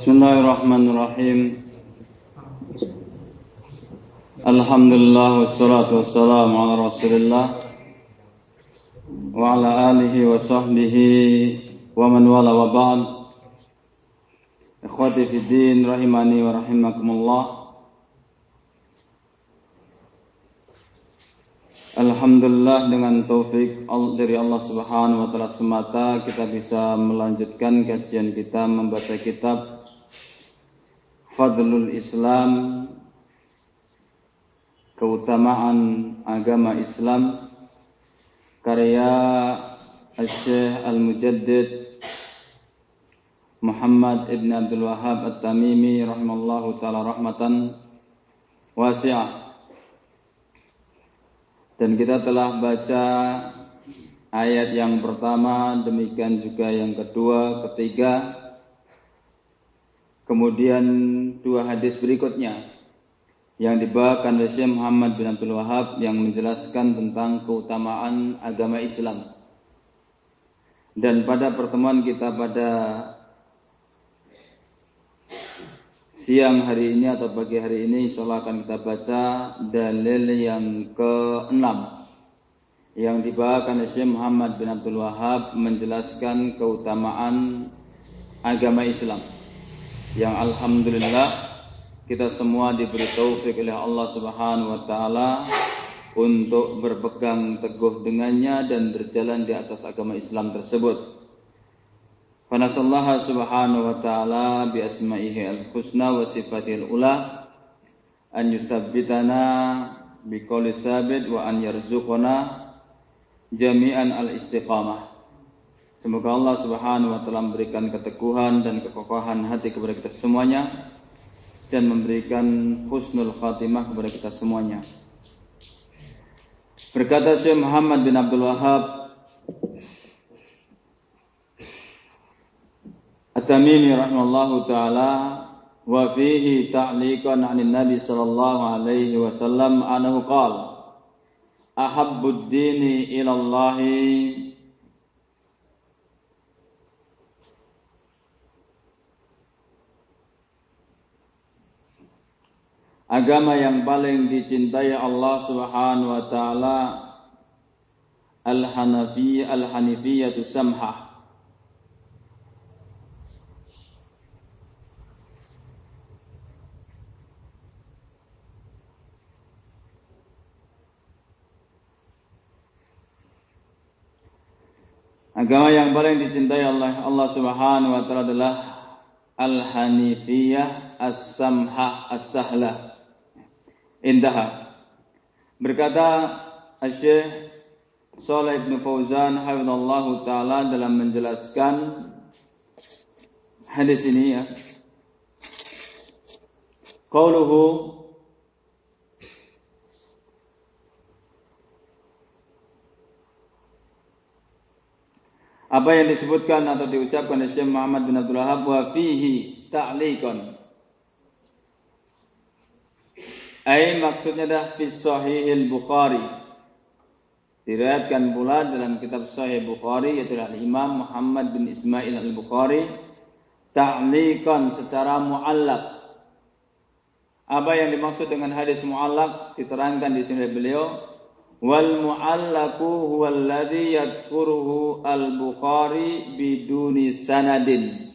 Bismillahirrahmanirrahim. Alhamdulillah wassalatu wassalamu ala Rasulillah wa ala alihi wa sahbihi wa man wala wa ba'd. Ikhwati fi din rahimani wa rahimakumullah. Alhamdulillah dengan taufik dari Allah Subhanahu wa taala semata kita bisa melanjutkan kajian kita membaca kitab Fadlul Islam Keutamaan agama Islam Karya Al-Syekh Al-Mujaddid Muhammad Ibn Abdul Wahab At-Tamimi Rahimallahu ta'ala rahmatan Wasi'ah. Dan kita telah baca ayat yang pertama Demikian juga yang kedua, ketiga Kemudian dua hadis berikutnya yang dibawakan oleh Syekh Muhammad bin Abdul Wahab yang menjelaskan tentang keutamaan agama Islam. Dan pada pertemuan kita pada siang hari ini atau pagi hari ini insyaallah akan kita baca dalil yang keenam yang dibawakan oleh Syekh Muhammad bin Abdul Wahab menjelaskan keutamaan agama Islam yang alhamdulillah kita semua diberi taufik oleh Allah Subhanahu wa taala untuk berpegang teguh dengannya dan berjalan di atas agama Islam tersebut. Fanasallaha subhanahu wa ta'ala bi asma'ihi al-husna wa sifatihi al-ula an yuthabbitana bi qawli sabit wa an yarzuqana jami'an al-istiqamah. Semoga Allah Subhanahu wa taala memberikan keteguhan dan kekokohan hati kepada kita semuanya dan memberikan husnul khatimah kepada kita semuanya. Berkata Syekh Muhammad bin Abdul Wahab At-Tamimi rahimallahu taala wa fihi ta'liqan 'anil Nabi sallallahu alaihi wasallam anahu qala ahabbud dini ila Allahi agama yang paling dicintai Allah Subhanahu wa taala al-hanafi al-hanifiyatu samhah. Agama yang paling dicintai Allah Allah Subhanahu wa taala adalah al-hanifiyah as-samhah as-sahlah indaha. Berkata Syekh Saleh bin Fauzan hafizallahu taala dalam menjelaskan hadis ini ya. Qauluhu apa yang disebutkan atau diucapkan oleh Syekh Muhammad bin Abdul Wahab wa fihi ta'liqan Ai maksudnya dah fi sahihil Bukhari. Diriwayatkan pula dalam kitab Sahih Bukhari yaitu Imam Muhammad bin Ismail Al-Bukhari ta'liqan secara muallaq. Apa yang dimaksud dengan hadis muallaq diterangkan di sini beliau wal muallaqu huwa alladhi yadhkuruhu al-Bukhari biduni sanadin.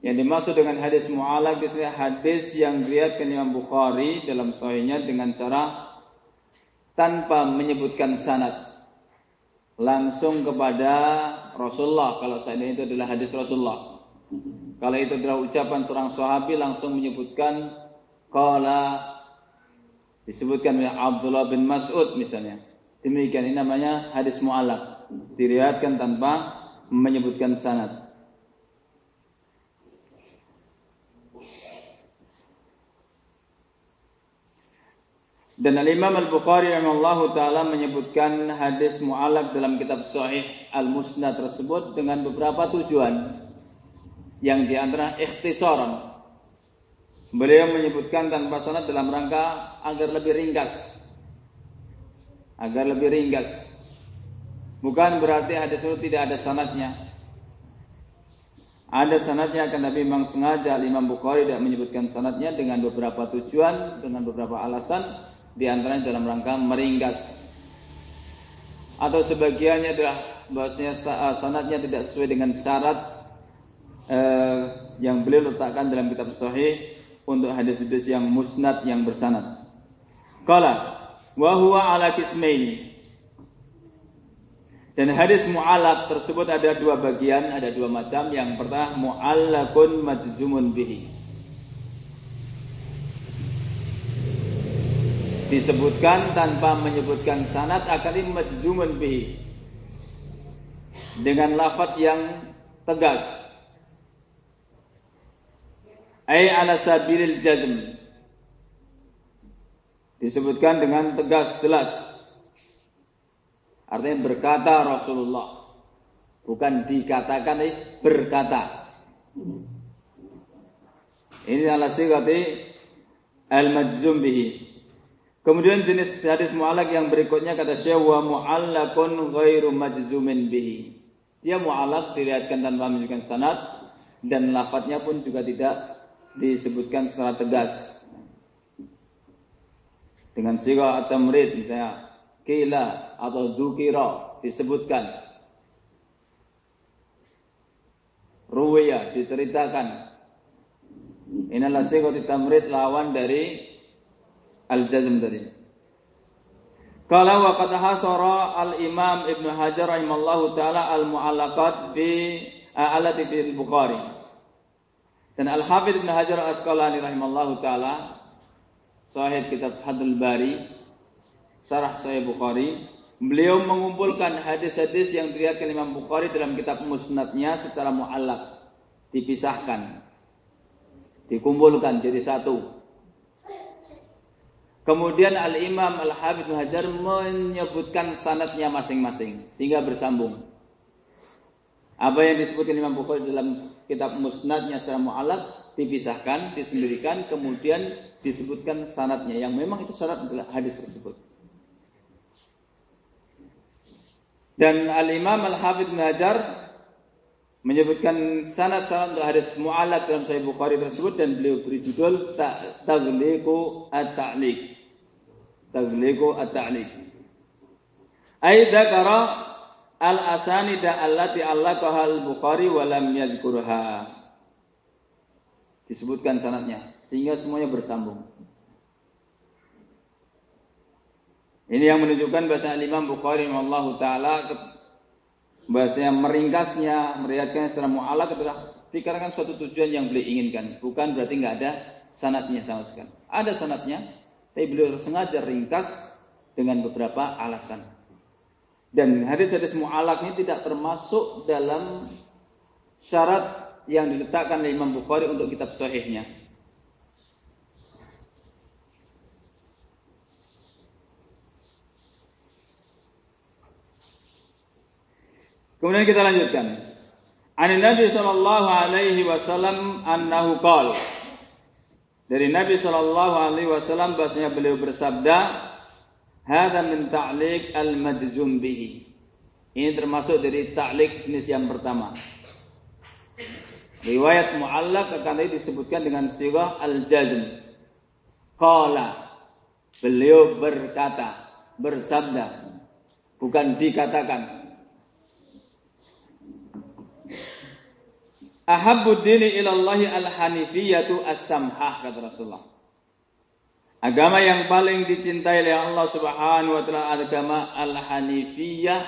Yang dimaksud dengan hadis mu'alaq di hadis yang diriatkan Imam Bukhari dalam sahihnya dengan cara tanpa menyebutkan sanad langsung kepada Rasulullah kalau ini itu adalah hadis Rasulullah. Kalau itu adalah ucapan seorang sahabi langsung menyebutkan qala disebutkan oleh Abdullah bin Mas'ud misalnya. Demikian ini namanya hadis mu'alaq. Diriatkan tanpa menyebutkan sanad. Dan Al-Imam Al-Bukhari rahimahullahu taala menyebutkan hadis mu'alaq dalam kitab Sahih Al-Musnad tersebut dengan beberapa tujuan yang di antara ikhtisaran. Beliau menyebutkan tanpa sanad dalam rangka agar lebih ringkas. Agar lebih ringkas. Bukan berarti hadis itu tidak ada sanadnya. Ada sanatnya akan tapi memang sengaja Imam Bukhari tidak menyebutkan sanatnya dengan beberapa tujuan, dengan beberapa alasan, di antaranya dalam rangka meringkas. Atau sebagiannya adalah bahwasanya eh, sanatnya tidak sesuai dengan syarat eh, yang beliau letakkan dalam kitab Sahih untuk hadis-hadis yang musnad yang bersanad. Qala wa huwa ala kismaini dan hadis mu'alak tersebut ada dua bagian, ada dua macam. Yang pertama mu'allakun majzumun bihi. Disebutkan tanpa menyebutkan sanad akan ini majzumun bihi. Dengan lafaz yang tegas. Ay ala sabilil jazm. Disebutkan dengan tegas jelas Artinya berkata Rasulullah. Bukan dikatakan, eh, berkata. Ini adalah sigati al-majzum bihi. Kemudian jenis hadis mu'alak yang berikutnya kata Syekh wa mu'allakun ghairu majzumin bihi. Dia mu'alak dilihatkan tanpa menunjukkan sanad dan lafadznya pun juga tidak disebutkan secara tegas. Dengan sigah atau merid misalnya kila atau dukira disebutkan ruwaya diceritakan inilah sighat tamrid lawan dari al-jazm tadi Kala wa qad hasara al-Imam Ibn Hajar rahimallahu taala al-mu'allaqat fi alati fil Bukhari. Dan Al-Hafidz Ibn Hajar Asqalani rahimallahu taala sahih kitab Hadul Bari Sarah Sahih Bukhari, beliau mengumpulkan hadis-hadis yang diriwayatkan Imam Bukhari dalam kitab musnadnya secara muallak, dipisahkan, dikumpulkan jadi satu. Kemudian Al-Imam Al-Habib Hajar menyebutkan sanatnya masing-masing sehingga bersambung. Apa yang disebutkan Imam Bukhari dalam kitab musnadnya secara mu'alak dipisahkan, disendirikan, kemudian disebutkan sanatnya yang memang itu sanat hadis tersebut. Dan Al-Imam Al-Hafidh Ibn Hajar menyebutkan sanad-sanad untuk hadis mu'alak dalam Sahih Bukhari tersebut dan beliau beri judul Taghliqu At-Ta'liq. Taghliqu At-Ta'liq. Ai dzakara al-asanida allati allaqaha al-Bukhari wa lam yadhkurha. Disebutkan sanadnya sehingga semuanya bersambung. Ini yang menunjukkan bahasa Imam Bukhari Allah taala bahasa yang meringkasnya, meriatkan secara mu'alak adalah dikarenakan suatu tujuan yang beliau inginkan. Bukan berarti nggak ada sanatnya sama sekali. Ada sanatnya, tapi beliau sengaja ringkas dengan beberapa alasan. Dan hadis-hadis mu'alak ini tidak termasuk dalam syarat yang diletakkan oleh Imam Bukhari untuk kitab sahihnya. Kemudian kita lanjutkan. An Nabi sallallahu alaihi wasallam annahu qala Dari Nabi sallallahu alaihi wasallam bahasanya beliau bersabda, "Hadza min ta'liq al-majzum bihi." Ini termasuk dari ta'liq jenis yang pertama. Riwayat mu'allaq akan disebutkan dengan sighah al-jazm. Qala beliau berkata, bersabda, bukan dikatakan. Ahabbu dini ilallahi al-hanifiyatu as-samhah kata Rasulullah. Agama yang paling dicintai oleh Allah Subhanahu wa taala agama al-hanifiyah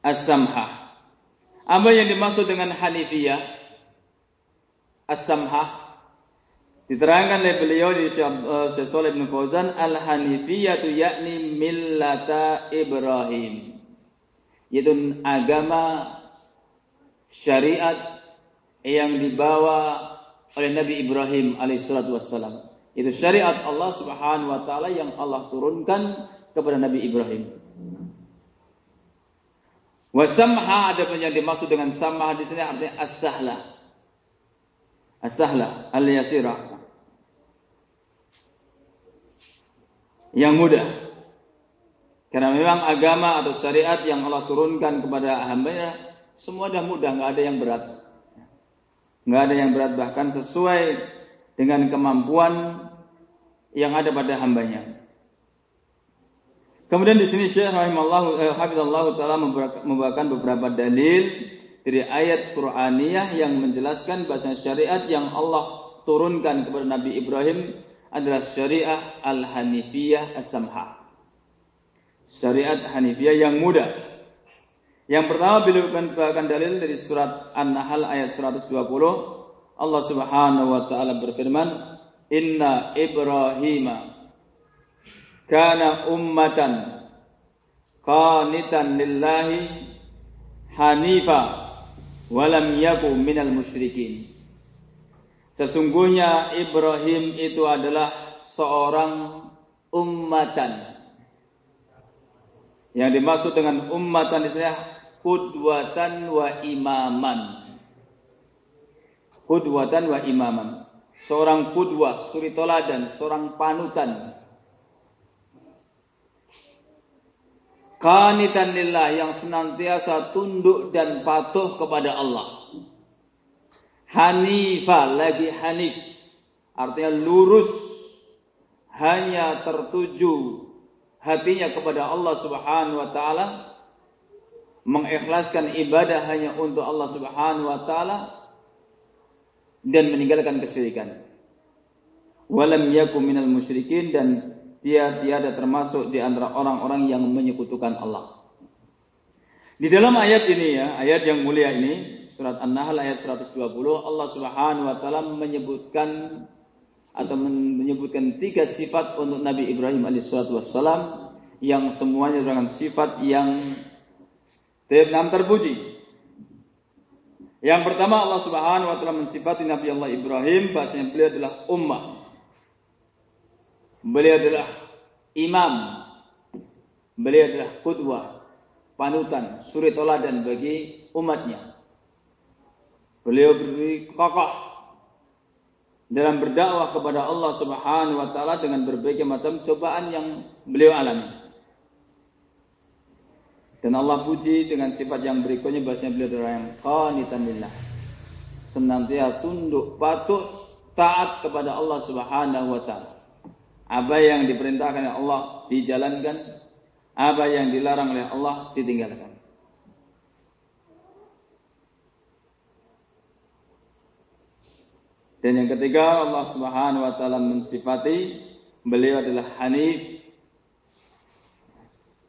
as-samhah. Apa yang dimaksud dengan hanifiyah as-samhah? Diterangkan oleh beliau di Syekh Saleh bin Fauzan al-hanifiyatu yakni millata Ibrahim yaitu agama syariat yang dibawa oleh Nabi Ibrahim alaihissalatu wassalam. Itu syariat Allah subhanahu wa ta'ala yang Allah turunkan kepada Nabi Ibrahim. Wasamha ada pun yang dimaksud dengan samah di sini artinya as-sahla. As-sahla al-yasira. Yang mudah. Karena memang agama atau syariat yang Allah turunkan kepada hambanya semua dah mudah, nggak ada yang berat. Nggak ada yang berat bahkan sesuai dengan kemampuan yang ada pada hambanya. Kemudian di sini Syekh rahimallahu eh, taala membawakan beberapa dalil dari ayat Qur'aniyah yang menjelaskan bahasa syariat yang Allah turunkan kepada Nabi Ibrahim adalah syariah al-hanifiyah as-samha. Syariat Hanifiyah yang mudah. Yang pertama bila membawakan dalil dari surat An-Nahl ayat 120 Allah Subhanahu wa taala berfirman, "Inna Ibrahim kana ummatan qanitan lillahi hanifa walam yaku minal musyrikin." Sesungguhnya Ibrahim itu adalah seorang ummatan. Yang dimaksud dengan ummatan di sini kudwatan wa imaman. Kudwatan wa imaman. Seorang kudwah, suri toladan, seorang panutan. Kanitan lillah yang senantiasa tunduk dan patuh kepada Allah. Hanifah lagi hanif. Artinya lurus hanya tertuju hatinya kepada Allah Subhanahu wa taala mengikhlaskan ibadah hanya untuk Allah Subhanahu wa taala dan meninggalkan kesyirikan. Walam yakum minal musyrikin dan dia tiada termasuk di antara orang-orang yang menyekutukan Allah. Di dalam ayat ini ya, ayat yang mulia ini, surat An-Nahl ayat 120 Allah Subhanahu wa taala menyebutkan atau menyebutkan tiga sifat untuk Nabi Ibrahim alaihissalam yang semuanya merupakan sifat yang enam terpuji. Yang pertama Allah Subhanahu wa taala mensifati Nabi Allah Ibrahim bahasanya beliau adalah ummah. Beliau adalah imam. Beliau adalah kudwah, panutan, suri toladan bagi umatnya. Beliau berdiri kokoh dalam berdakwah kepada Allah Subhanahu wa taala dengan berbagai macam cobaan yang beliau alami. Dan Allah puji dengan sifat yang berikutnya bahasanya beliau adalah yang qanitan. Senantiasa tunduk, patuh, taat kepada Allah Subhanahu wa taala. Apa yang diperintahkan oleh Allah dijalankan, apa yang dilarang oleh Allah ditinggalkan. Dan yang ketiga Allah Subhanahu wa taala mensifati beliau adalah Hanif.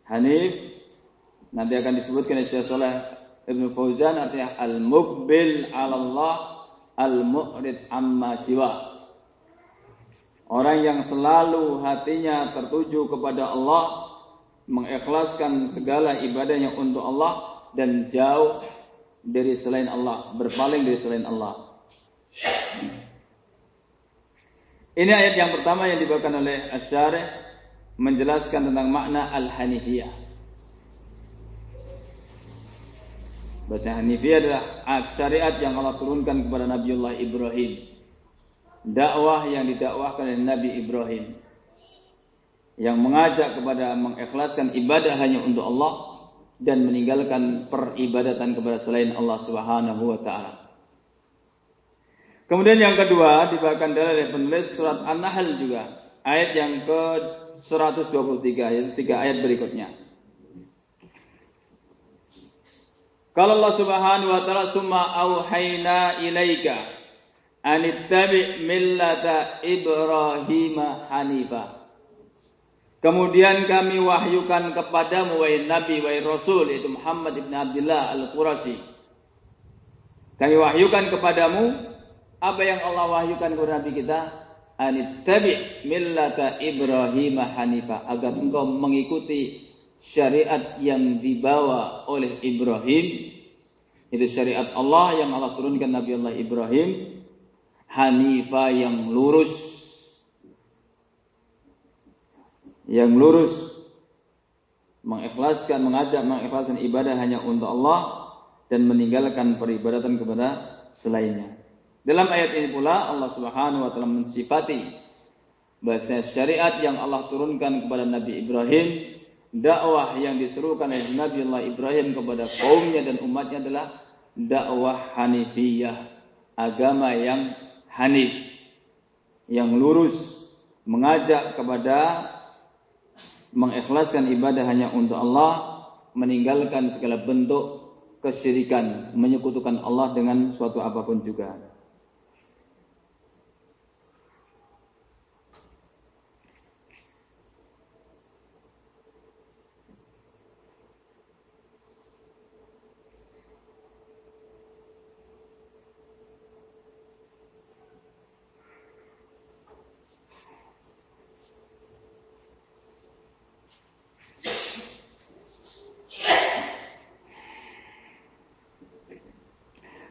Hanif nanti akan disebutkan oleh Syekh Saleh Ibnu Fauzan artinya al-muqbil 'ala Allah al-mu'rid amma siwa. Orang yang selalu hatinya tertuju kepada Allah, mengikhlaskan segala ibadahnya untuk Allah dan jauh dari selain Allah, berpaling dari selain Allah. Ini ayat yang pertama yang dibawakan oleh Asyarih menjelaskan tentang makna Al-Hanifiyah. Bahasa Hanifiyah adalah syariat yang Allah turunkan kepada Nabiullah Ibrahim. Dakwah yang didakwahkan oleh Nabi Ibrahim. Yang mengajak kepada mengikhlaskan ibadah hanya untuk Allah dan meninggalkan peribadatan kepada selain Allah Subhanahu wa taala. Kemudian yang kedua dibawakan oleh penulis surat An-Nahl juga ayat yang ke 123 yaitu tiga ayat berikutnya. Kalau Allah Subhanahu wa taala summa auhayna ilaika anittabi millata Ibrahim hanifa. Kemudian kami wahyukan kepadamu wahai Nabi wahai Rasul yaitu Muhammad ibn Abdullah al-Qurashi. Kami wahyukan kepadamu apa yang Allah wahyukan kepada Nabi kita? Anittabi millata Ibrahim hanifa. Agar engkau mengikuti syariat yang dibawa oleh Ibrahim. Itu syariat Allah yang Allah turunkan Nabi Allah Ibrahim. Hanifa yang lurus. Yang lurus. Mengikhlaskan mengajak mengikhlaskan ibadah hanya untuk Allah. Dan meninggalkan peribadatan kepada selainnya. Dalam ayat ini pula Allah Subhanahu wa taala mensifati bahasa syariat yang Allah turunkan kepada Nabi Ibrahim dakwah yang diserukan oleh Nabi Allah Ibrahim kepada kaumnya dan umatnya adalah dakwah Hanifiyah, agama yang hanif, yang lurus, mengajak kepada mengikhlaskan ibadah hanya untuk Allah, meninggalkan segala bentuk kesyirikan, menyekutukan Allah dengan suatu apa pun juga.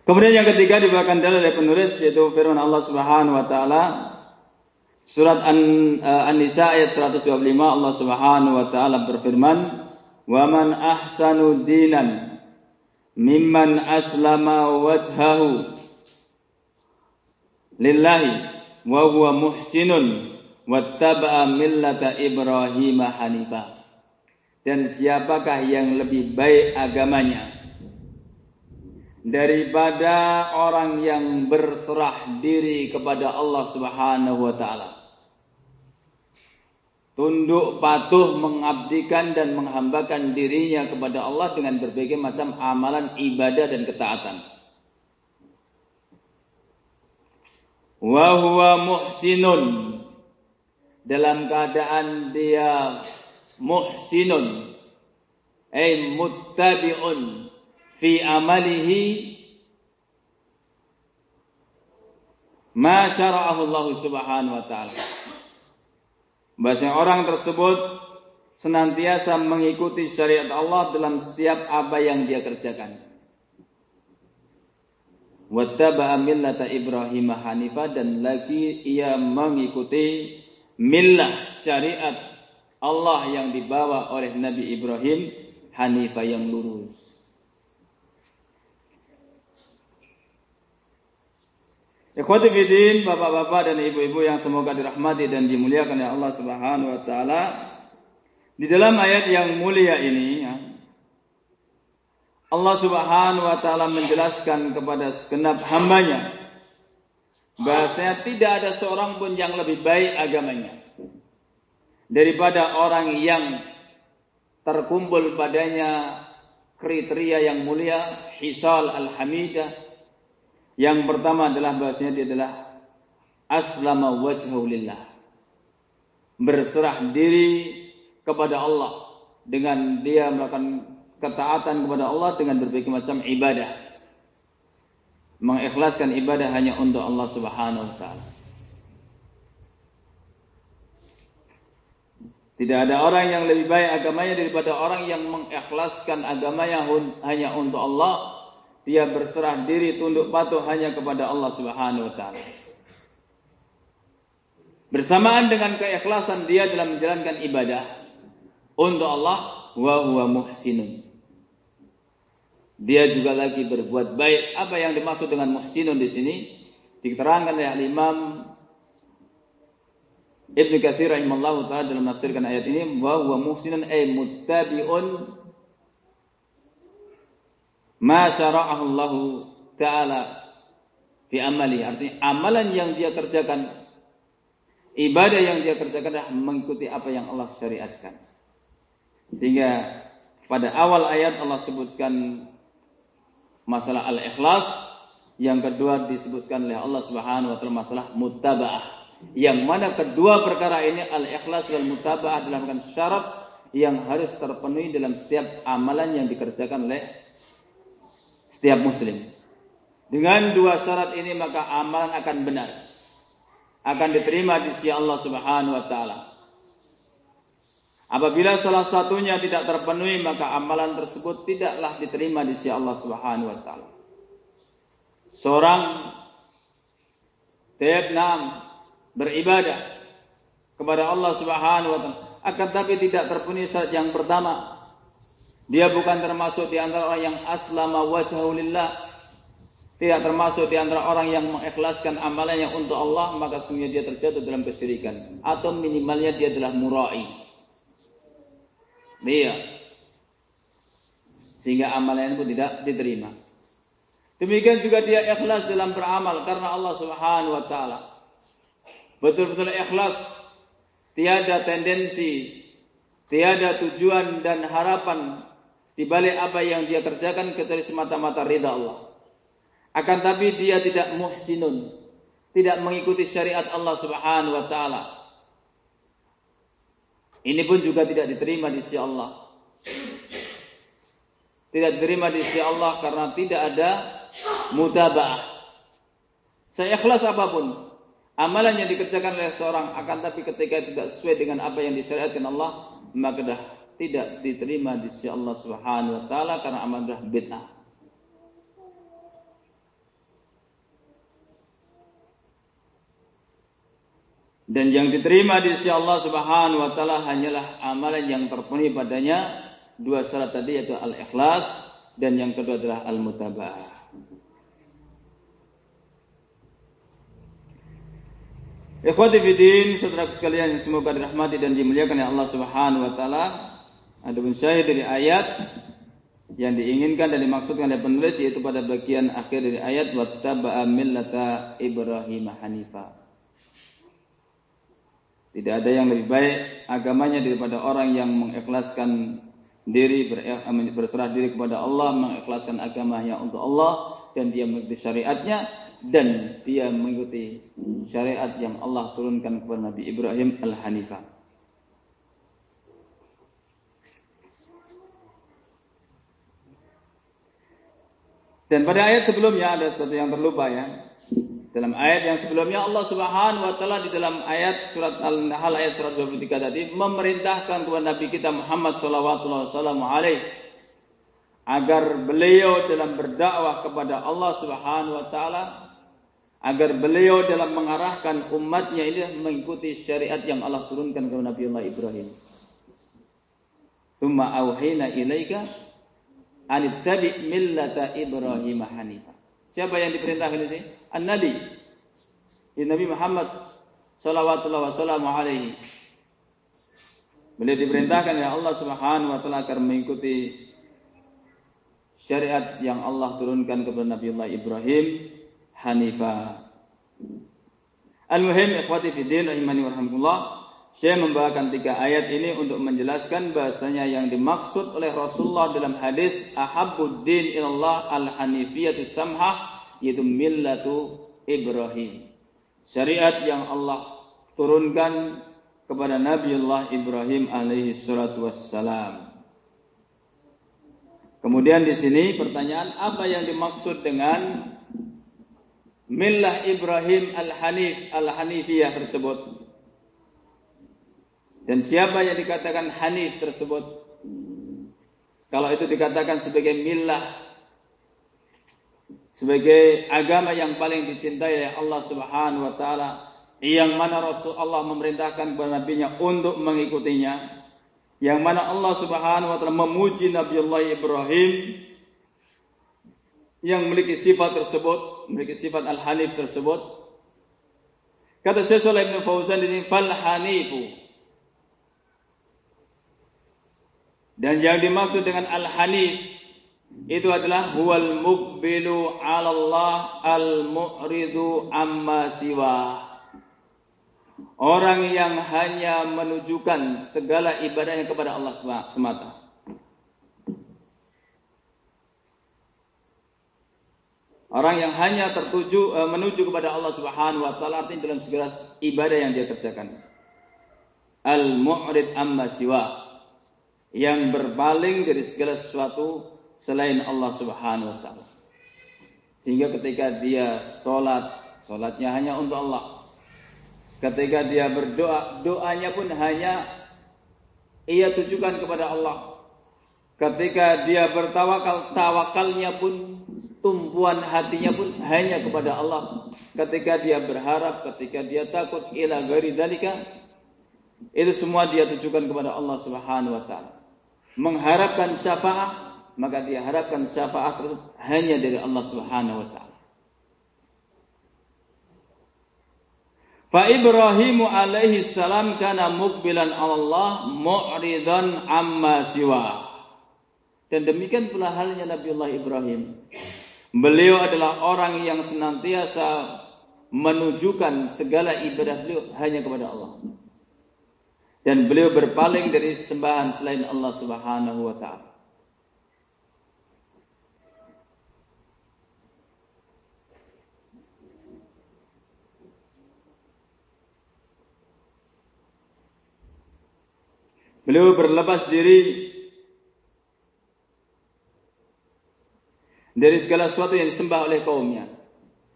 Kemudian yang ketiga dibawakan dalil oleh penulis yaitu firman Allah Subhanahu wa taala. Surat uh, An-Nisa ayat 125 Allah Subhanahu wa taala berfirman wa man ahsanu dinan mimman aslama wajhahu lillahi wa huwa muhsinun wattaba'a millata Ibrahim hanifa. Dan siapakah yang lebih baik agamanya daripada orang yang berserah diri kepada Allah Subhanahu wa taala. Tunduk patuh mengabdikan dan menghambakan dirinya kepada Allah dengan berbagai macam amalan ibadah dan ketaatan. Wa huwa muhsinun dalam keadaan dia muhsinun ay muttabi'un fi amalihi ma syara'ahu Allah Subhanahu wa taala. Bahasa orang tersebut senantiasa mengikuti syariat Allah dalam setiap apa yang dia kerjakan. Wattaba'a millata Ibrahim Hanifah dan lagi ia mengikuti millah syariat Allah yang dibawa oleh Nabi Ibrahim Hanifah yang lurus. Ikhwati fidin, bapak-bapak dan ibu-ibu yang semoga dirahmati dan dimuliakan oleh Allah Subhanahu wa taala. Di dalam ayat yang mulia ini ya, Allah Subhanahu wa taala menjelaskan kepada segenap hambanya bahasanya tidak ada seorang pun yang lebih baik agamanya daripada orang yang terkumpul padanya kriteria yang mulia, hisal al-hamidah, yang pertama adalah bahasanya dia adalah aslama wajhahu lillah. Berserah diri kepada Allah dengan dia melakukan ketaatan kepada Allah dengan berbagai macam ibadah. Mengikhlaskan ibadah hanya untuk Allah Subhanahu wa taala. Tidak ada orang yang lebih baik agamanya daripada orang yang mengikhlaskan agamanya hanya untuk Allah dia berserah diri tunduk patuh hanya kepada Allah Subhanahu wa taala. Bersamaan dengan keikhlasan dia dalam menjalankan ibadah untuk Allah wa huwa muhsinun. Dia juga lagi berbuat baik. Apa yang dimaksud dengan muhsinun di sini? Diterangkan oleh Imam Ibn Katsir rahimallahu taala dalam menafsirkan ayat ini wa huwa muhsinun ay muttabi'un ma syara'ahu Allah taala fi amali. Artinya amalan yang dia kerjakan ibadah yang dia kerjakan adalah mengikuti apa yang Allah syariatkan. Sehingga pada awal ayat Allah sebutkan masalah al-ikhlas yang kedua disebutkan oleh Allah Subhanahu wa taala masalah muttabaah yang mana kedua perkara ini al-ikhlas dan muttabaah adalah syarat yang harus terpenuhi dalam setiap amalan yang dikerjakan oleh setiap muslim. Dengan dua syarat ini maka amalan akan benar. Akan diterima di sisi Allah Subhanahu wa taala. Apabila salah satunya tidak terpenuhi maka amalan tersebut tidaklah diterima di sisi Allah Subhanahu wa taala. Seorang tiap enam beribadah kepada Allah Subhanahu wa taala akan tapi tidak terpenuhi syarat yang pertama dia bukan termasuk di antara orang yang aslama wajhahu lillah. Tidak termasuk di antara orang yang mengikhlaskan amalannya untuk Allah, maka sungguh dia terjatuh dalam kesyirikan. Atau minimalnya dia adalah murai. Dia. Sehingga amalan pun tidak diterima. Demikian juga dia ikhlas dalam beramal karena Allah Subhanahu wa taala. Betul-betul ikhlas, tiada tendensi, tiada tujuan dan harapan di balik apa yang dia kerjakan kecuali semata-mata ridha Allah. Akan tapi dia tidak muhsinun, tidak mengikuti syariat Allah Subhanahu wa taala. Ini pun juga tidak diterima di sisi Allah. Tidak diterima di sisi Allah karena tidak ada mutaba'ah. Saya ikhlas apa pun, amalan yang dikerjakan oleh seorang akan tapi ketika tidak sesuai dengan apa yang disyariatkan Allah, maka dah tidak diterima di sisi Allah Subhanahu wa taala karena amalan dah bid'ah. Dan yang diterima di sisi Allah Subhanahu wa taala hanyalah amalan yang terpenuhi padanya dua syarat tadi yaitu al-ikhlas dan yang kedua adalah al-mutaba'ah. Ikhwati fidin, saudara sekalian yang semoga dirahmati dan dimuliakan oleh Allah Subhanahu wa taala. Adapun syahid dari ayat yang diinginkan dan dimaksudkan oleh penulis yaitu pada bagian akhir dari ayat wattaba'a millata Ibrahim hanifa. Tidak ada yang lebih baik agamanya daripada orang yang mengikhlaskan diri berserah diri kepada Allah, mengikhlaskan agamanya untuk Allah dan dia mengikuti syariatnya dan dia mengikuti syariat yang Allah turunkan kepada Nabi Ibrahim Al-Hanifah. Dan pada ayat sebelumnya ada sesuatu yang terlupa ya. Dalam ayat yang sebelumnya Allah Subhanahu wa taala di dalam ayat surat Al-Nahl ayat 123 tadi memerintahkan kepada Nabi kita Muhammad sallallahu alaihi agar beliau dalam berdakwah kepada Allah Subhanahu wa taala agar beliau dalam mengarahkan umatnya ini mengikuti syariat yang Allah turunkan kepada Nabi Allah Ibrahim. Thumma auhina ilaika anittabi millata Ibrahim hanifa. Siapa yang diperintahkan ini? An-Nabi. Ini Nabi Muhammad sallallahu alaihi. Beliau diperintahkan oleh Allah Subhanahu wa taala agar mengikuti syariat yang Allah turunkan kepada Nabi Allah Ibrahim Hanifa. Al-muhim ikhwati fiddin rahimani warahmatullah. Saya membawakan tiga ayat ini untuk menjelaskan bahasanya yang dimaksud oleh Rasulullah dalam hadis ahabbuddin ilallah al-hanifiyatu samhah yaitu millatu Ibrahim. Syariat yang Allah turunkan kepada Nabiullah Ibrahim alaihi salatu wassalam. Kemudian di sini pertanyaan apa yang dimaksud dengan millah Ibrahim al-Hanif al-Hanifiyah tersebut. Dan siapa yang dikatakan Hanif tersebut? Kalau itu dikatakan sebagai millah sebagai agama yang paling dicintai oleh Allah Subhanahu wa taala yang mana Rasul Allah memerintahkan kepada nabinya untuk mengikutinya yang mana Allah Subhanahu wa taala memuji Nabi Allah Ibrahim yang memiliki sifat tersebut, memiliki sifat al-hanif tersebut. Kata Saleh bin Fauzan ini fal hanifu. Dan yang dimaksud dengan al-hanif itu adalah huwal muqbilu 'ala Allah al-mu'ridu amma siwa. Orang yang hanya menunjukkan segala ibadahnya kepada Allah semata. Orang yang hanya tertuju e, menuju kepada Allah Subhanahu wa taala artinya dalam segala ibadah yang dia kerjakan. Al-mu'rid amma siwa. Yang berpaling dari segala sesuatu selain Allah Subhanahu wa taala. Sehingga ketika dia sholat, sholatnya hanya untuk Allah. Ketika dia berdoa, doanya pun hanya ia tujukan kepada Allah. Ketika dia bertawakal, tawakalnya pun tumpuan hatinya pun hanya kepada Allah. Ketika dia berharap, ketika dia takut ila ghairi dalika, itu semua dia tujukan kepada Allah Subhanahu wa taala. Mengharapkan syafaat, maka dia harapkan syafaat tersebut hanya dari Allah Subhanahu wa taala. Fa Ibrahim alaihi salam kana mukbilan Allah mu'ridan amma siwa. Dan demikian pula halnya Nabiullah Ibrahim. Beliau adalah orang yang senantiasa menunjukkan segala ibadah beliau hanya kepada Allah. Dan beliau berpaling dari sembahan selain Allah Subhanahu wa taala. Beliau berlepas diri dari segala sesuatu yang disembah oleh kaumnya.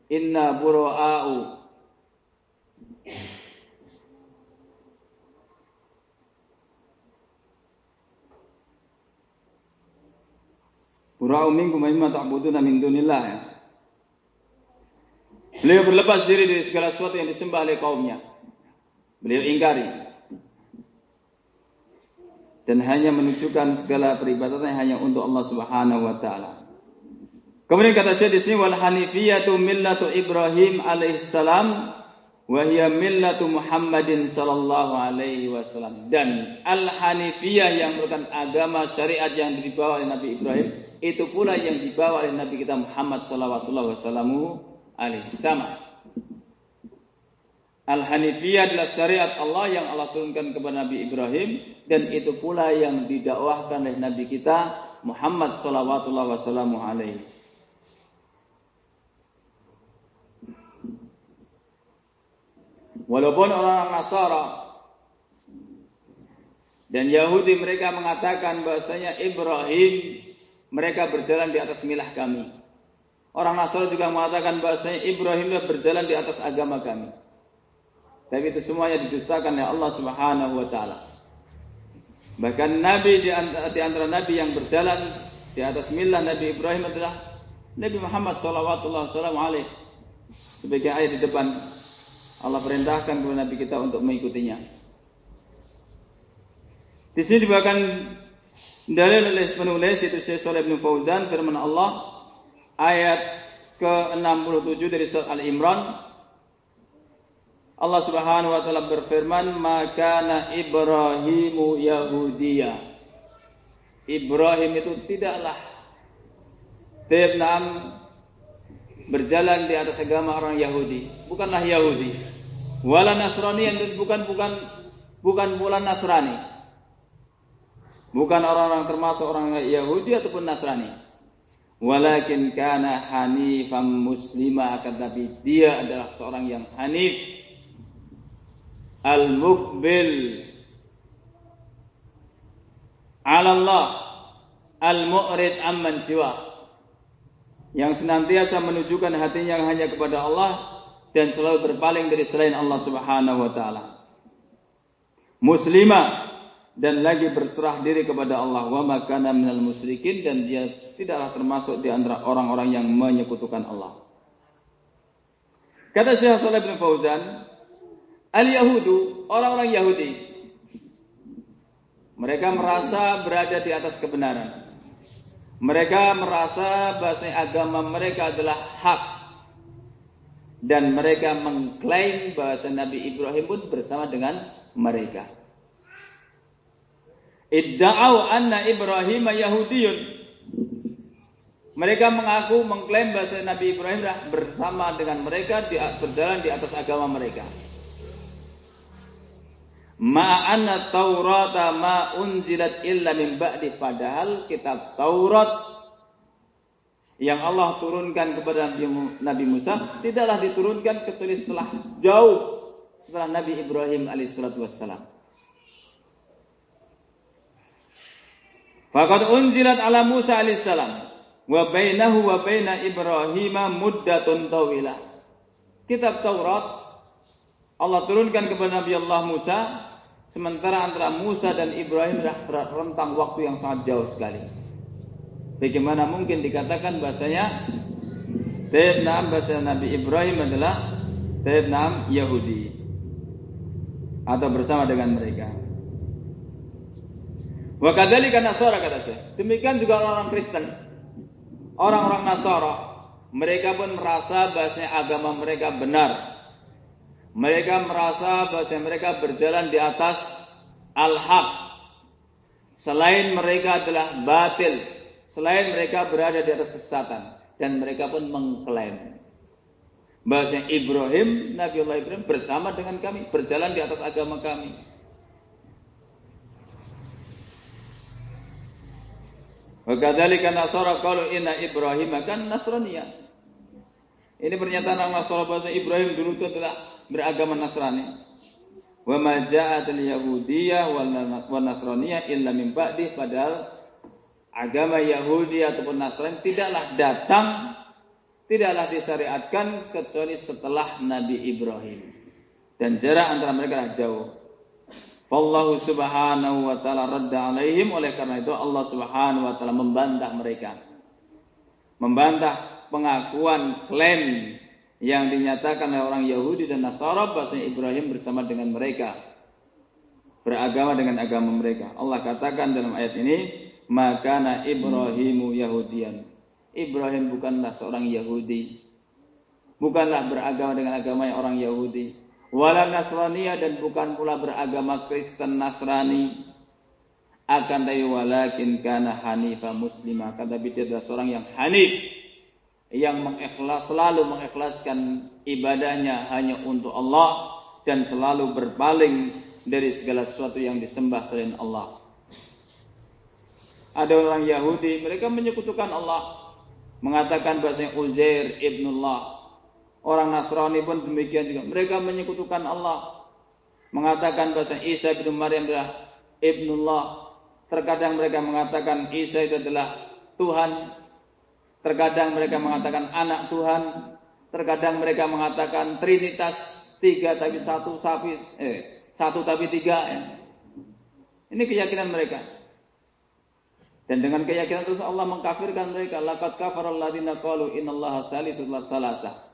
Inna bura'a'u Bura'u minkum mimma ta'buduna min dunillah ya. Beliau berlepas diri dari segala sesuatu yang disembah oleh kaumnya. Beliau ingkari dan hanya menunjukkan segala peribadatan hanya untuk Allah Subhanahu wa taala. Kemudian kata Syekh di sini wal hanifiyatu millatu Ibrahim alaihissalam wa hiya millatu Muhammadin sallallahu alaihi wasallam. Dan al hanifiyah yang merupakan agama syariat yang dibawa oleh Nabi Ibrahim itu pula yang dibawa oleh Nabi kita Muhammad sallallahu alaihi wasallam. Al-Hanifiyah adalah syariat Allah yang Allah turunkan kepada Nabi Ibrahim dan itu pula yang didakwahkan oleh Nabi kita Muhammad sallallahu alaihi. Walaupun orang Nasara dan Yahudi mereka mengatakan bahasanya Ibrahim mereka berjalan di atas milah kami. Orang Nasara juga mengatakan bahasanya Ibrahim berjalan di atas agama kami. Tapi itu semuanya didustakan oleh Allah Subhanahu wa taala. Bahkan nabi di antara, nabi yang berjalan di atas milah Nabi Ibrahim adalah Nabi Muhammad sallallahu alaihi sebagai ayat di depan Allah perintahkan kepada nabi kita untuk mengikutinya. Di sini dibawakan dalil oleh penulis itu Syekh Shalih bin Fauzan firman Allah ayat ke-67 dari surat Al-Imran Allah Subhanahu wa taala berfirman, "Maka na Ibrahimu Yahudiya." Ibrahim itu tidaklah Vietnam berjalan di atas agama orang Yahudi, bukanlah Yahudi. Wala Nasrani yang bukan bukan bukan pula Nasrani. Bukan orang-orang termasuk orang Yahudi ataupun Nasrani. Walakin kana hanifam muslima akan tapi dia adalah seorang yang hanif. Al-mukbil. Ala Allah al-mu'rid amman siwa. Yang senantiasa menunjukkan hatinya hanya kepada Allah dan selalu berpaling dari selain Allah Subhanahu wa taala. Muslimah dan lagi berserah diri kepada Allah wa makana minal musyrikin dan dia tidaklah termasuk di antara orang-orang yang menyekutukan Allah. Kata Syekh Saleh bin Fauzan, Al-Yahudu, orang-orang Yahudi. Mereka merasa berada di atas kebenaran. Mereka merasa bahasa agama mereka adalah hak. Dan mereka mengklaim bahasa Nabi Ibrahim pun bersama dengan mereka. Idda'au anna Ibrahim Yahudiyun. Mereka mengaku mengklaim bahasa Nabi Ibrahim bersama dengan mereka berjalan di atas agama mereka. Ma'anna Taurata ma unzilat illa min ba'di padahal kitab Taurat yang Allah turunkan kepada Nabi Musa tidaklah diturunkan kecuali setelah jauh setelah Nabi Ibrahim alaihissalatu wassalam. Faqad unzilat ala Musa alaihissalam wa bainahu wa baina Ibrahim muddatun tawilah. Kitab Taurat Allah turunkan kepada Nabi Allah Musa Sementara antara Musa dan Ibrahim adalah rentang waktu yang sangat jauh sekali. Bagaimana mungkin dikatakan bahasanya Vietnam bahasa Nabi Ibrahim adalah Vietnam Yahudi atau bersama dengan mereka. Wa kadzalika Nasara kata saya. Demikian juga orang-orang Kristen. Orang-orang Nasara, mereka pun merasa bahasanya agama mereka benar Mereka merasa bahwa mereka berjalan di atas al-haq. Selain mereka adalah batil, selain mereka berada di atas kesesatan dan mereka pun mengklaim bahwa Ibrahim, Nabi Allah Ibrahim bersama dengan kami, berjalan di atas agama kami. Wa kadzalika nasara qalu inna Ibrahim kan Nasraniyah. Ini pernyataan orang Nasara bahwa Ibrahim dulu itu adalah beragama Nasrani. Wa ma ja'at al-yahudiyyah wal nasraniyah illa min ba'di padahal agama Yahudi ataupun Nasrani tidaklah datang tidaklah disyariatkan kecuali setelah Nabi Ibrahim. Dan jarak antara mereka jauh. Allah subhanahu wa ta'ala radda alaihim oleh karena itu Allah subhanahu wa ta'ala membantah mereka. Membantah pengakuan klaim yang dinyatakan oleh orang Yahudi dan Nasara bahwasanya Ibrahim bersama dengan mereka. Beragama dengan agama mereka. Allah katakan dalam ayat ini, "Maka Ibrahimu Yahudian." Ibrahim bukanlah seorang Yahudi. Bukanlah beragama dengan agama yang orang Yahudi wala Nasraniyah dan bukan pula beragama Kristen Nasrani. Akan tapi walakin kana hanifa muslimah kata dia adalah seorang yang hanif. Yang mengikhlas selalu mengikhlaskan ibadahnya hanya untuk Allah dan selalu berpaling dari segala sesuatu yang disembah selain Allah. Ada orang Yahudi, mereka menyekutukan Allah, mengatakan bahasa Uzair ibnullah, Orang Nasrani pun demikian juga. Mereka menyekutukan Allah. Mengatakan bahasa Isa bin Maryam adalah Ibnullah. Terkadang mereka mengatakan Isa itu adalah Tuhan. Terkadang mereka mengatakan anak Tuhan. Terkadang mereka mengatakan Trinitas. Tiga tapi satu sapi. Eh, satu tapi tiga. Ya. Ini keyakinan mereka. Dan dengan keyakinan itu Allah mengkafirkan mereka. Laqad kafara alladziina qalu innallaha salisu salasah.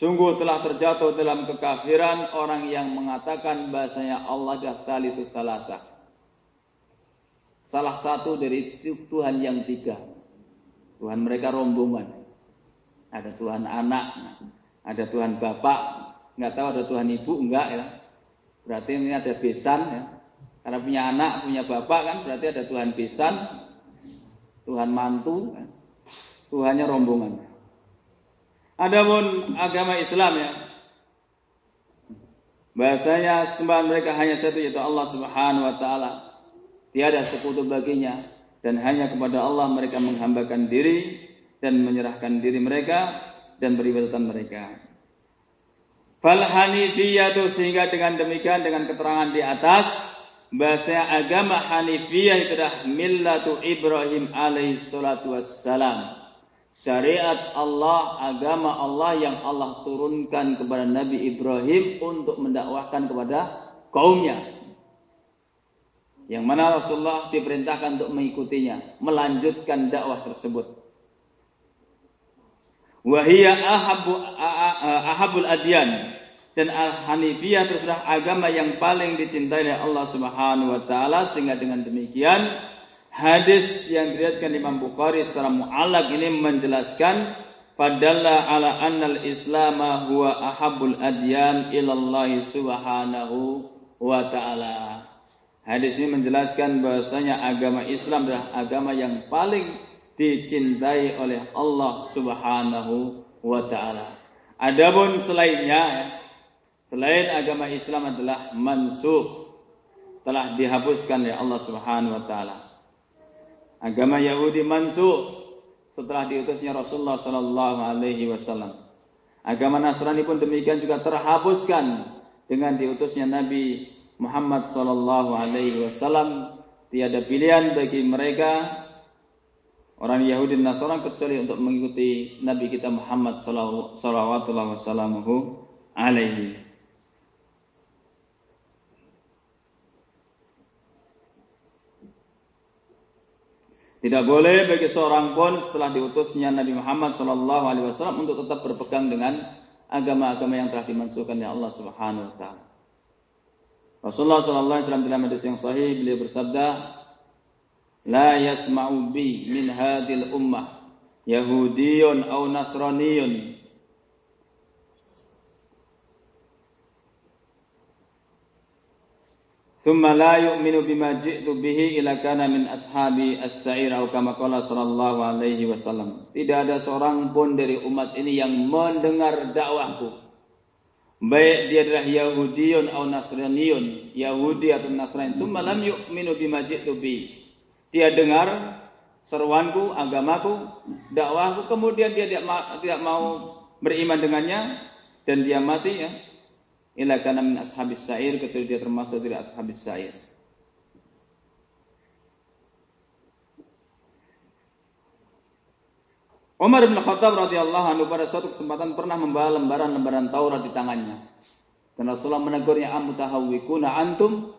Sungguh telah terjatuh dalam kekafiran orang yang mengatakan bahasanya Allah adalah salisus salasa. Salah satu dari Tuhan yang tiga. Tuhan mereka rombongan. Ada Tuhan anak, ada Tuhan bapak, nggak tahu ada Tuhan ibu, enggak ya. Berarti ini ada besan ya. Karena punya anak, punya bapak kan berarti ada Tuhan besan, Tuhan mantu, Tuhannya rombongan. Adapun agama Islam ya, bahasanya sembahan mereka hanya satu yaitu Allah Subhanahu wa taala. Tiada sekutu baginya dan hanya kepada Allah mereka menghambakan diri dan menyerahkan diri mereka dan beribadatan mereka. Fal hanifiyatu sehingga dengan demikian dengan keterangan di atas bahasa agama Hanifiyah itu adalah millatu Ibrahim alaihi salatu wassalam syariat Allah, agama Allah yang Allah turunkan kepada Nabi Ibrahim untuk mendakwahkan kepada kaumnya. Yang mana Rasulullah diperintahkan untuk mengikutinya, melanjutkan dakwah tersebut. Wahia ahabu, ahabul adyan dan al-hanifiyah teruslah agama yang paling dicintai oleh Allah Subhanahu wa taala sehingga dengan demikian Hadis yang diriwayatkan Imam Bukhari secara mu'allaq ini menjelaskan fadalla ala annal islama huwa ahabul adyan ilallahi subhanahu wa ta'ala. Hadis ini menjelaskan bahwasanya agama Islam adalah agama yang paling dicintai oleh Allah Subhanahu wa taala. Adapun selainnya selain agama Islam adalah mansuh telah dihapuskan oleh Allah Subhanahu wa taala. Agama Yahudi mansuh setelah diutusnya Rasulullah sallallahu alaihi wasallam. Agama Nasrani pun demikian juga terhapuskan dengan diutusnya Nabi Muhammad sallallahu alaihi wasallam. Tiada pilihan bagi mereka orang Yahudi dan Nasrani kecuali untuk mengikuti Nabi kita Muhammad sallallahu alaihi Tidak boleh bagi seorang pun setelah diutusnya Nabi Muhammad Shallallahu Alaihi Wasallam untuk tetap berpegang dengan agama-agama yang telah dimansuhkan oleh Allah Subhanahu Wa Taala. Rasulullah Shallallahu Alaihi Wasallam dalam hadis yang sahih beliau bersabda, لا yasma'u bi min hadil ummah Yahudiyun au Nasraniyun La yu'minu bima ji'tu bihi ila kana min ashabi as-sa'ir atau kama alaihi wasallam. Tidak ada seorang pun dari umat ini yang mendengar dakwahku. Baik dia adalah Yahudiun atau Nasraniun, Yahudi atau Nasrani. Thumma lam yu'minu bima ji'tu bihi. Dia dengar seruanku, agamaku, dakwahku, kemudian dia tidak mau beriman dengannya dan dia mati ya ila kana min ashabis sa'ir kecuali dia termasuk dari ashabis sa'ir. Umar bin Khattab radhiyallahu anhu pada suatu kesempatan pernah membawa lembaran-lembaran Taurat di tangannya. Dan Rasulullah menegurnya amutahawwikuna antum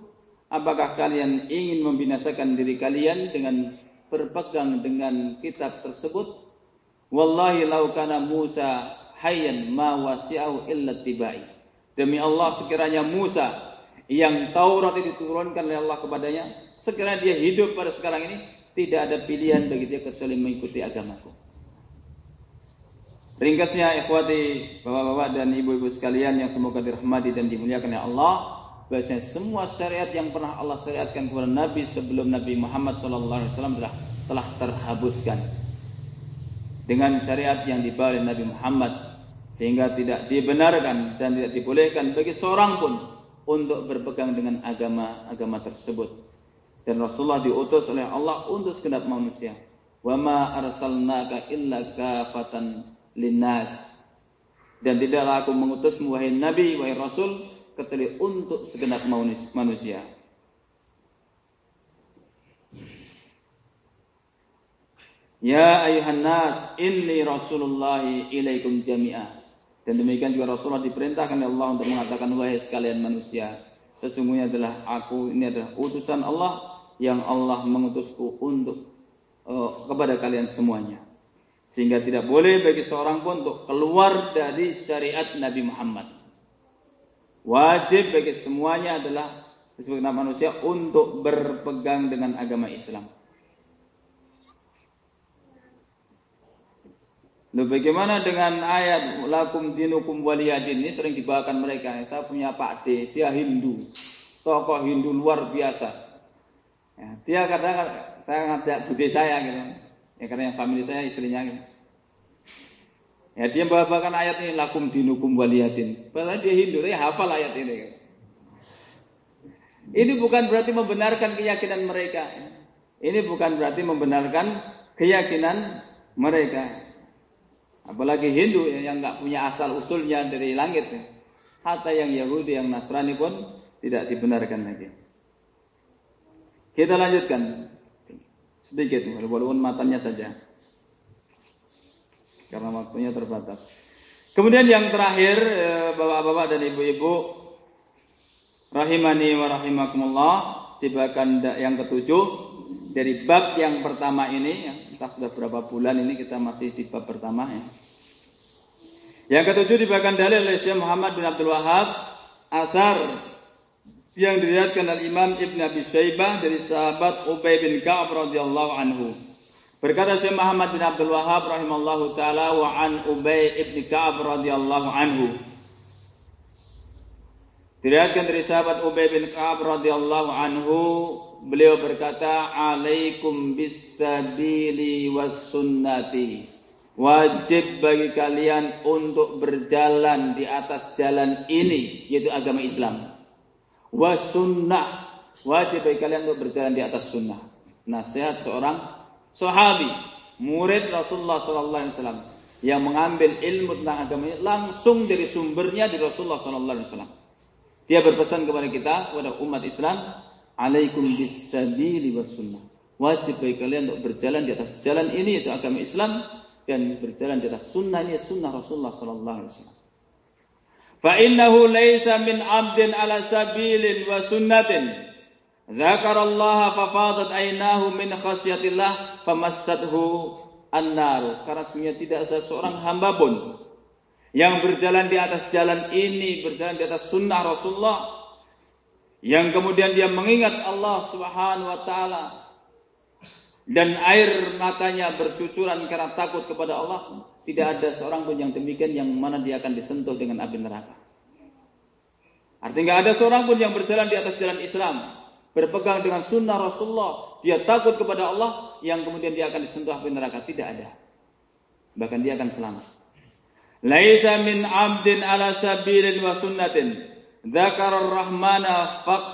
apakah kalian ingin membinasakan diri kalian dengan berpegang dengan kitab tersebut? Wallahi lau kana Musa hayyan ma wasi'ahu illa tibai. Demi Allah sekiranya Musa yang Taurat itu diturunkan oleh Allah kepadanya, sekiranya dia hidup pada sekarang ini, tidak ada pilihan bagi dia kecuali mengikuti agamaku. Ringkasnya ikhwati, bapak-bapak dan ibu-ibu sekalian yang semoga dirahmati dan dimuliakan oleh Allah, bahwasanya semua syariat yang pernah Allah syariatkan kepada Nabi sebelum Nabi Muhammad SAW telah telah terhabuskan dengan syariat yang dibawa oleh Nabi Muhammad sehingga tidak dibenarkan dan tidak dibolehkan bagi seorang pun untuk berpegang dengan agama-agama tersebut. Dan Rasulullah diutus oleh Allah untuk segenap manusia. Wa ma arsalnaka illa kafatan linnas. Dan tidaklah aku mengutus wahai nabi wahai rasul kecuali untuk segenap manusia. Ya ayuhan nas inni rasulullahi ilaikum jami'ah dan demikian juga Rasulullah diperintahkan oleh Allah untuk mengatakan wahai sekalian manusia, sesungguhnya adalah aku ini adalah utusan Allah yang Allah mengutusku untuk uh, kepada kalian semuanya. Sehingga tidak boleh bagi seorang pun untuk keluar dari syariat Nabi Muhammad. Wajib bagi semuanya adalah sebagai manusia untuk berpegang dengan agama Islam. Bagaimana dengan ayat lakum dinukum waliyadin ini sering dibawakan mereka. Saya punya Pak D, dia Hindu, tokoh Hindu luar biasa. Ya, dia kadang saya ngajak bude saya gitu, ya karena yang family saya istrinya gitu. Ya dia membawakan ayat ini lakum dinukum waliyadin. Padahal dia Hindu, dia hafal ayat ini. Gitu. Ini bukan berarti membenarkan keyakinan mereka. Ini bukan berarti membenarkan keyakinan mereka. Apalagi Hindu yang nggak punya asal usulnya dari langit. Hatta yang Yahudi, yang Nasrani pun tidak dibenarkan lagi. Kita lanjutkan sedikit, walaupun matanya saja. Karena waktunya terbatas. Kemudian yang terakhir, eh, bapak-bapak dan ibu-ibu, rahimani wa rahimakumullah, tibakan yang ketujuh dari bab yang pertama ini, entah sudah berapa bulan ini kita masih di bab pertama ya. Yang ketujuh dibagikan dalil oleh Syekh Muhammad bin Abdul Wahab asar yang diriwayatkan oleh Imam Ibn Abi Syaibah dari sahabat Ubay bin Ka'ab radhiyallahu anhu. Berkata Syekh Muhammad bin Abdul Wahab rahimallahu taala wa an Ubay ibn Ka'ab radhiyallahu anhu. Diriwayatkan dari sahabat Ubay bin Ka'ab radhiyallahu anhu beliau berkata alaikum bisabili was sunnati wajib bagi kalian untuk berjalan di atas jalan ini yaitu agama Islam. Was sunnah wajib bagi kalian untuk berjalan di atas sunnah. Nasihat seorang sahabi murid Rasulullah sallallahu alaihi wasallam yang mengambil ilmu tentang agama ini langsung dari sumbernya di Rasulullah sallallahu alaihi wasallam dia berpesan kepada kita kepada umat Islam alaikum bisabili was sunnah. Wajib bagi kalian untuk berjalan di atas jalan ini yaitu agama Islam dan berjalan di atas sunnah ini sunnah Rasulullah sallallahu alaihi wasallam. Fa innahu laisa min 'abdin ala sabilin wa sunnatin ذكر الله ففاضت عيناه من خشية الله فمسته النار karena sebenarnya tidak ada seorang hamba pun yang berjalan di atas jalan ini berjalan di atas sunnah Rasulullah yang kemudian dia mengingat Allah Subhanahu wa taala dan air matanya bercucuran karena takut kepada Allah, tidak ada seorang pun yang demikian yang mana dia akan disentuh dengan api neraka. Artinya nggak ada seorang pun yang berjalan di atas jalan Islam, berpegang dengan sunnah Rasulullah, dia takut kepada Allah, yang kemudian dia akan disentuh api neraka. Tidak ada. Bahkan dia akan selamat. Laisa min abdin ala sabilin wa sunnatin. Dzakara ar-rahmana faq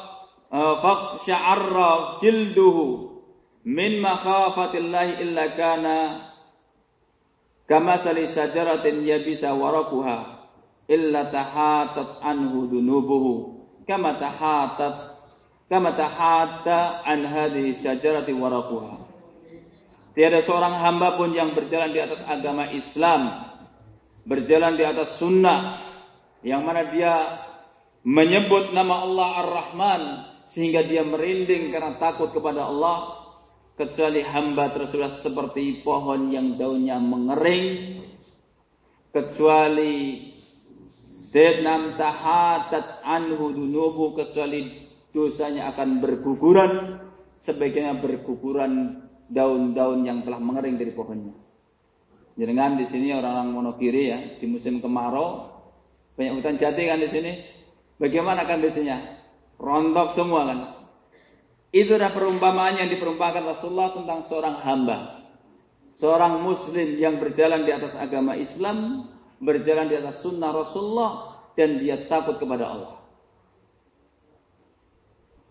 uh, faq sya'arra jilduhu min makhafatillahi illa kana kama sali sajaratin yabisa warakuha illa tahatat anhu dunubuhu kama tahatat kama tahatta an hadhihi syajarati waraquha tiada seorang hamba pun yang berjalan di atas agama Islam berjalan di atas sunnah yang mana dia menyebut nama Allah Ar-Rahman sehingga dia merinding karena takut kepada Allah kecuali hamba tersebut seperti pohon yang daunnya mengering kecuali Tenam tahatat anhu dunubu kecuali dosanya akan berguguran sebagaimana berguguran daun-daun yang telah mengering dari pohonnya. Jangan di sini orang-orang monokiri ya di musim kemarau banyak hutan jati kan di sini. Bagaimana kan biasanya? Rontok semua kan. Itu adalah perumpamaan yang diperumpakan Rasulullah tentang seorang hamba. Seorang muslim yang berjalan di atas agama Islam berjalan di atas sunnah Rasulullah dan dia takut kepada Allah.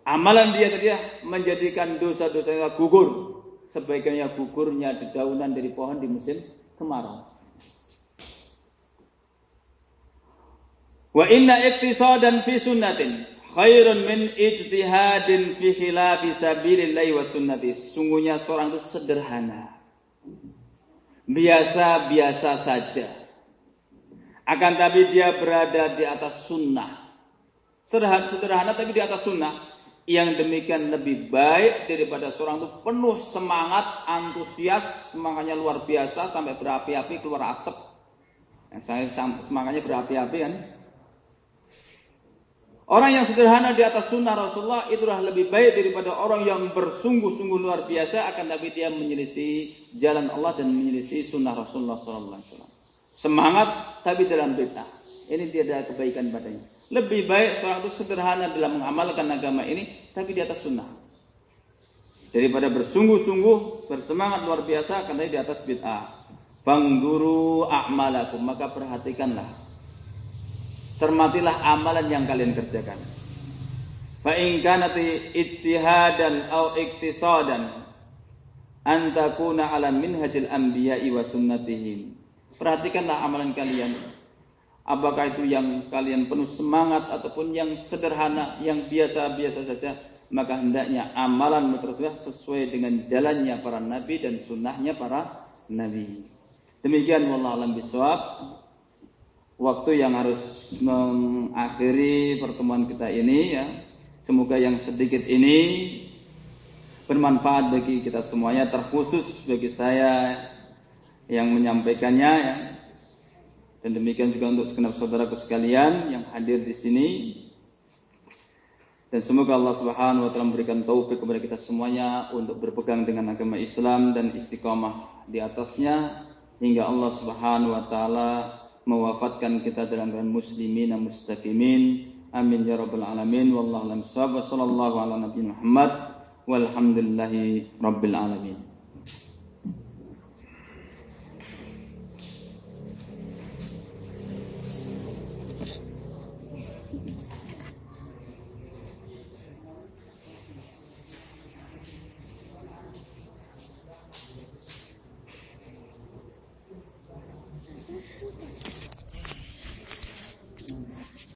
Amalan dia tadi menjadikan dosa-dosanya gugur sebagaimana gugurnya dedaunan dari pohon di musim kemarau. Wa inna iktisadan fi sunnatin khairun min ijtihadin fi khilafi sabilillahi wa sunnati. Sungguhnya seorang itu sederhana. Biasa-biasa saja akan tapi dia berada di atas sunnah. Sederhana, sederhana tapi di atas sunnah. Yang demikian lebih baik daripada seorang itu penuh semangat, antusias, semangatnya luar biasa sampai berapi-api keluar asap. Yang saya semangatnya berapi-api kan. Orang yang sederhana di atas sunnah Rasulullah itulah lebih baik daripada orang yang bersungguh-sungguh luar biasa akan tapi dia menyelisih jalan Allah dan menyelisih sunnah Rasulullah SAW. Semangat tapi dalam bid'ah. Ini tidak ada kebaikan padanya. Lebih baik seorang itu sederhana dalam mengamalkan agama ini tapi di atas sunnah. Daripada bersungguh-sungguh, bersemangat luar biasa karena di atas bid'ah. Bangduru a'malakum, maka perhatikanlah. Cermatilah amalan yang kalian kerjakan. Fa in kanati ijtihadan aw iktisadan an takuna ala minhajil anbiya'i wa sunnatihim Perhatikanlah amalan kalian. Apakah itu yang kalian penuh semangat ataupun yang sederhana, yang biasa-biasa saja, maka hendaknya amalan tersebut sesuai dengan jalannya para nabi dan sunnahnya para nabi. Demikian wallah alam biswab. Waktu yang harus mengakhiri pertemuan kita ini ya. Semoga yang sedikit ini bermanfaat bagi kita semuanya terkhusus bagi saya yang menyampaikannya ya. Dan demikian juga untuk segenap saudaraku sekalian yang hadir di sini. Dan semoga Allah Subhanahu wa taala memberikan taufik kepada kita semuanya untuk berpegang dengan agama Islam dan istiqamah di atasnya hingga Allah Subhanahu wa taala mewafatkan kita dalam keadaan muslimin dan mustaqimin. Amin ya rabbal alamin. Wallahu a'lam bishawab. Wassallallahu ala nabiyina Muhammad walhamdulillahi rabbil alamin.